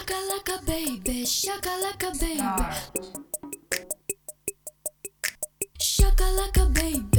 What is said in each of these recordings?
Shakalaka baby, shaka, shakalaka baby. shaka, Shakalaka baby,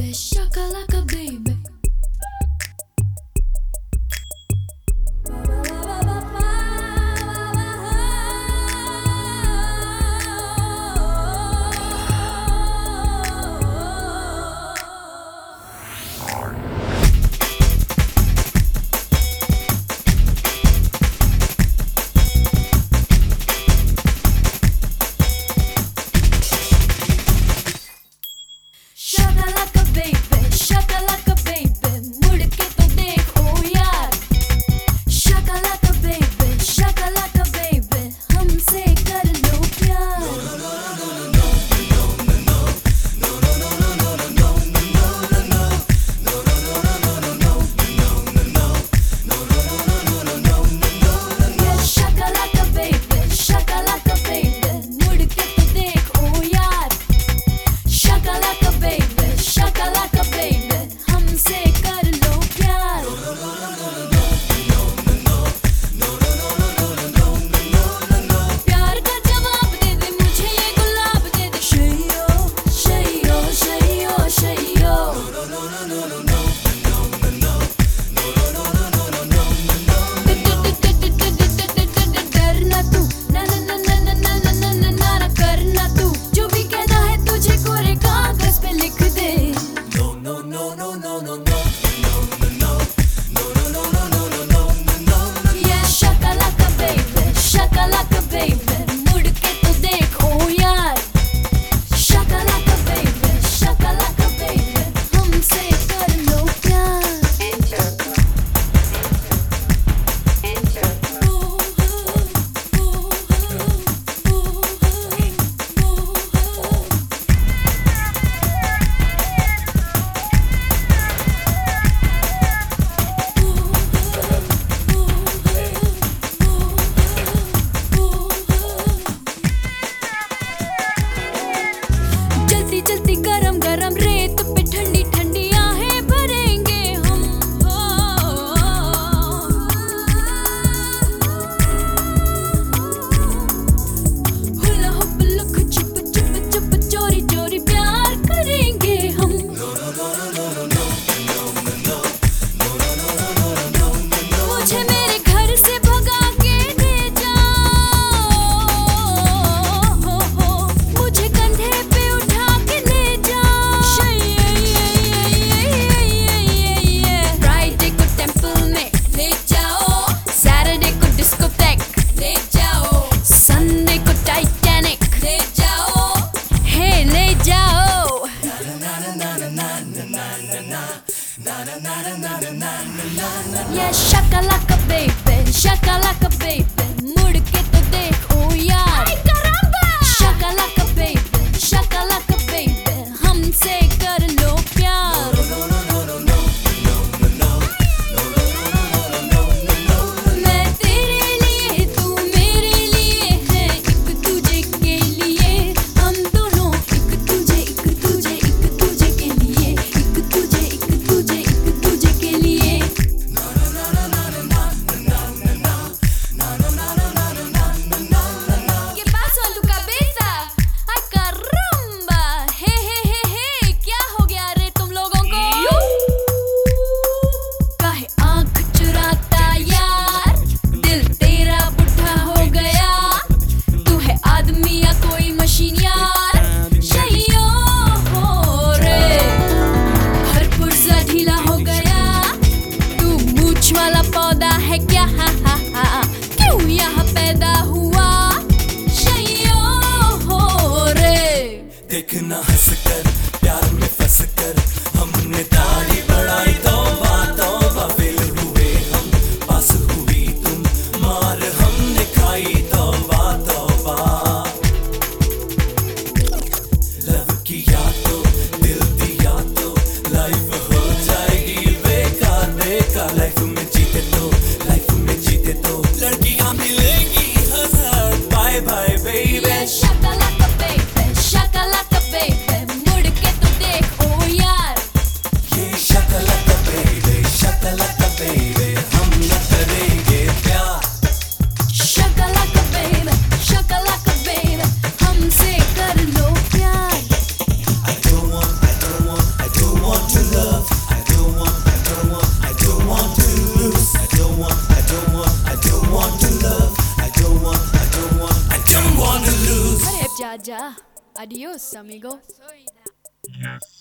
shaka देखना हंस आजा adios amigo Yes.